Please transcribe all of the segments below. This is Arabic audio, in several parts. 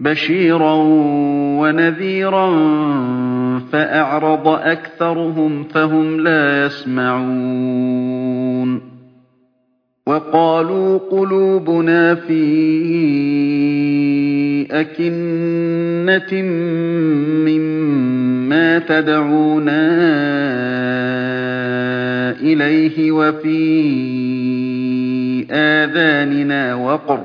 بشيرا ونذيرا فأعرض أكثرهم فهم لا يسمعون وقالوا قلوبنا في أكنة مما تدعونا إليه وفي آذاننا وقر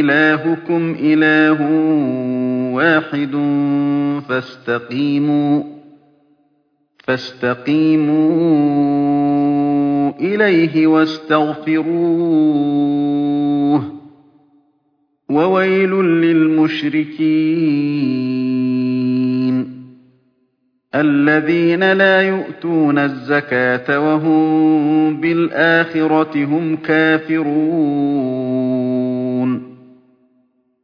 إلهكم إله واحد فاستقيموا فاستقيموا إليه واستغفروه وويل للمشركين الذين لا يؤتون الزكاة وهم بالآخرة هم كافرون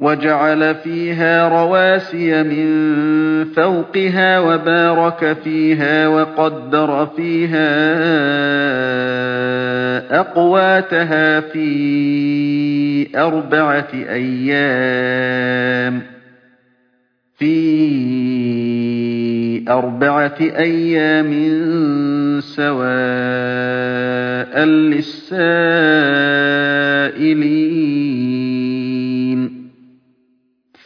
وجعل فيها رواسي من فوقها وبارك فيها وقدر فيها أقواتها في أربعة أيام. في أربعة أيام سواء للسائلين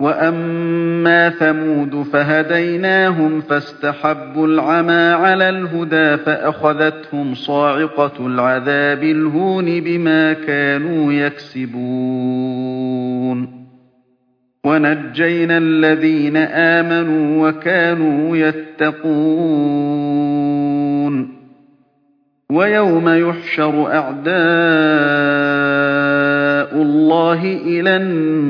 وَأَمَّا ثَمُودُ فَهَدَيْنَاهُمْ فَاسْتَحَبُّوا الْعَمَىٰ عَلَى الْهُدَىٰ فَأَخَذَتْهُمْ صَاعِقَةُ الْعَذَابِ الْهُونِ بِمَا كَانُوا يَكْسِبُونَ وَنَجَّيْنَا الَّذِينَ آمَنُوا وَكَانُوا يَتَّقُونَ وَيَوْمَ يُحْشَرُ أَعْدَاءُ اللَّهِ إِلَى النَّارِ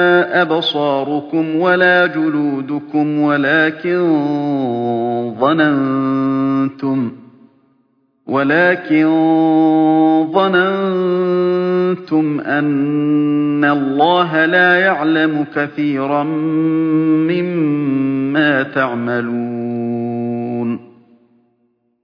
أَبْصَارُكُمْ وَلَا جُلُودُكُمْ وَلَٰكِن ظَنَنتُمْ أَنَّ اللَّهَ لَا يَعْلَمُ كَثِيرًا مِّمَّا تَعْمَلُونَ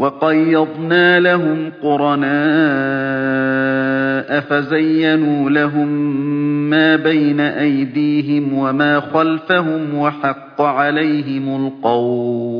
وَقَيَّضْنَا لَهُمْ قُرَنَاءَ فَزَيَّنُوا لَهُم مَّا بَيْنَ أَيْدِيهِمْ وَمَا خَلْفَهُمْ وَحَقَّ عَلَيْهِمُ الْقَوْلُ.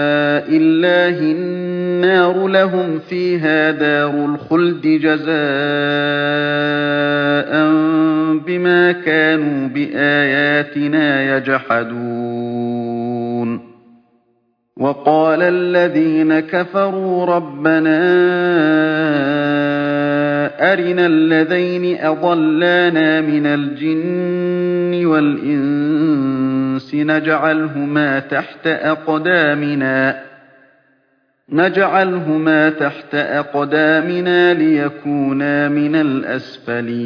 اللَّهِ النَّارُ ۖ لَهُمْ فِيهَا دَارُ الْخُلْدِ جَزَاءً بِمَا كَانُوا بِآيَاتِنَا يَجْحَدُونَ وَقَالَ الَّذِينَ كَفَرُوا رَبَّنَا أَرِنَا اللَّذَيْنِ أَضَلَّانَا مِنَ الْجِنِّ وَالْإِنسِ نَجْعَلْهُمَا تَحْتَ أَقْدَامِنَا لِيَكُونَا مِنَ الْأَسْفَلِينَ.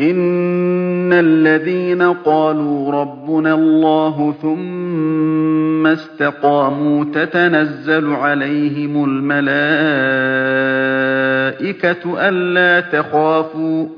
إِنَّ الَّذِينَ قَالُوا رَبُّنَا اللَّهُ ثُمَّ اسْتَقَامُوا تَتَنَزَّلُ عَلَيْهِمُ الْمَلَائِكَةُ أَلَّا تَخَافُوا.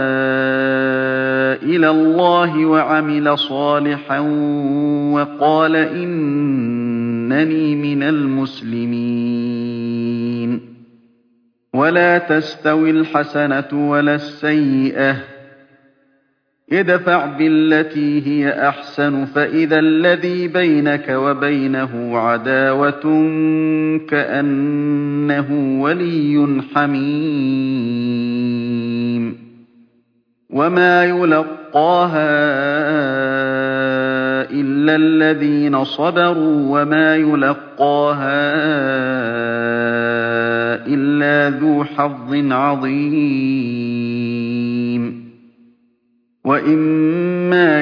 إِلَى اللَّهِ وَعَمِلَ صَالِحًا وَقَالَ إِنَّنِي مِنَ الْمُسْلِمِينَ. وَلَا تَسْتَوِي الْحَسَنَةُ وَلَا السَّيِّئَةُ ۚ. ادْفَعْ بِالَّتِي هِيَ أَحْسَنُ فَإِذَا الَّذِي بَيْنَكَ وَبَيْنَهُ عَدَاوَةٌ كَأَنَّهُ وَلِيٌّ حَمِيمٌ. وَمَا يُلَقَّاهَا إِلَّا الَّذِينَ صَبَرُوا وَمَا يُلَقَّاهَا إِلَّا ذُو حَظٍّ عَظِيمٍ وَإِمَّا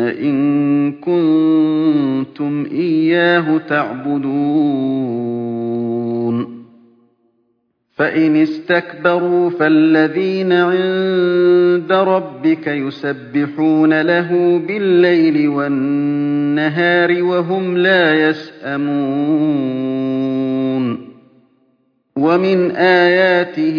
إِن كُنتُمْ إِيَّاهُ تَعْبُدُونَ فَإِنِ اسْتَكْبَرُوا فَالَّذِينَ عِندَ رَبِّكَ يُسَبِّحُونَ لَهُ بِاللَّيْلِ وَالنَّهَارِ وَهُمْ لَا يَسْأَمُونَ وَمِنْ آيَاتِهِ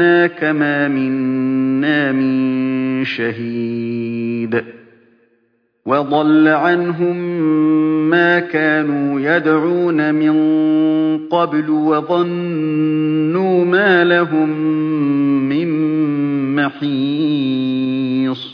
آذَنَّاكَ مَا مِنَّا مِن شَهِيدٍ وَضَلَّ عَنْهُم مَّا كَانُوا يَدْعُونَ مِن قَبْلُ وَظَنُّوا مَا لَهُم مِّن مَّحِيصٍ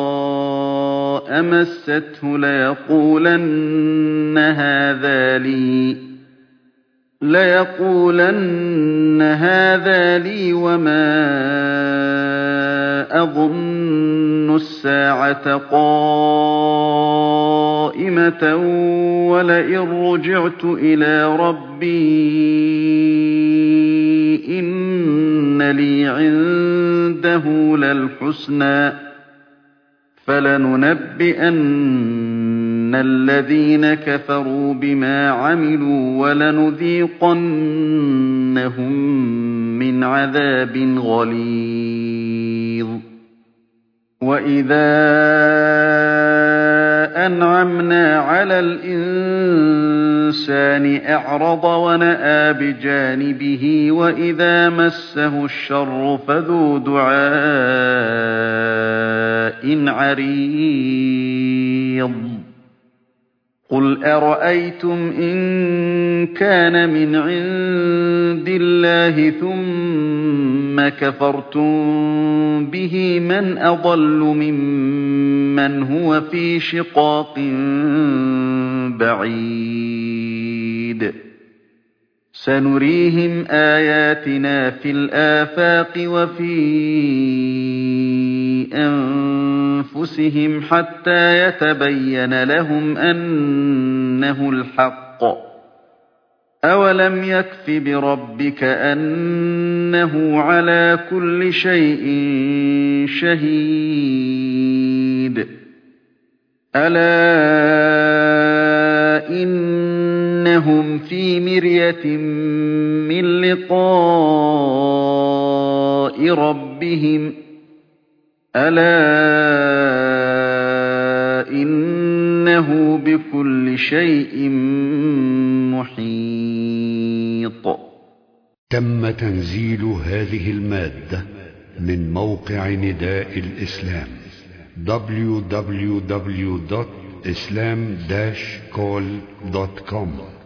مَسَّتْهُ لَيَقُولَنَّ هَٰذَا لِي لَيَقُولَنَّ هَٰذَا لِي وَمَا أَظُنُّ السَّاعَةَ قَائِمَةً وَلَئِن رُّجِعْتُ إِلَىٰ رَبِّي إِنَّ لِي عِندَهُ لَلْحُسْنَىٰ ۚ فَلَنُنَبِّئَنَّ الَّذِينَ كَفَرُوا بِمَا عَمِلُوا وَلَنُذِيقَنَّهُم مِّنْ عَذَابٍ غَلِيظٍ. وَإِذَا أَنْعَمْنَا عَلَى الْإِنسَانِ أَعْرَضَ وَنَأَىٰ بِجَانِبِهِ وَإِذَا مَسَّهُ الشَّرُّ فَذُو دُعَاءٍ عَرِيضٍ. قُلْ أَرَأَيْتُمْ إِن كَانَ مِنْ عِندِ اللَّهِ ثُمَّ كَفَرْتُم بِهِ مَنْ أَضَلُّ مِمَّنْ هُوَ فِي شِقَاقٍ بَعِيدٍ. سَنُرِيهِمْ آيَاتِنَا فِي الْآفَاقِ وَفِي أَنفُسِهِمْ حَتَّىٰ يَتَبَيَّنَ لَهُمْ أَنَّهُ الْحَقُّ ۗ. أَوَلَمْ يَكْفِ بِرَبِّكَ أَنَّهُ عَلَىٰ كُلِّ شَيْءٍ شَهِيدٌ. أَلَا إِنَّهُمْ فِي مِرْيَةٍ مِّن لِّقَاءِ رَبِّهِمْ ۗ. أَلَا إِنَّهُ بِكُلِّ شَيْءٍ مُّحِيطٌ. تم تنزيل هذه المادة من موقع نداء الإسلام www.islam-call.com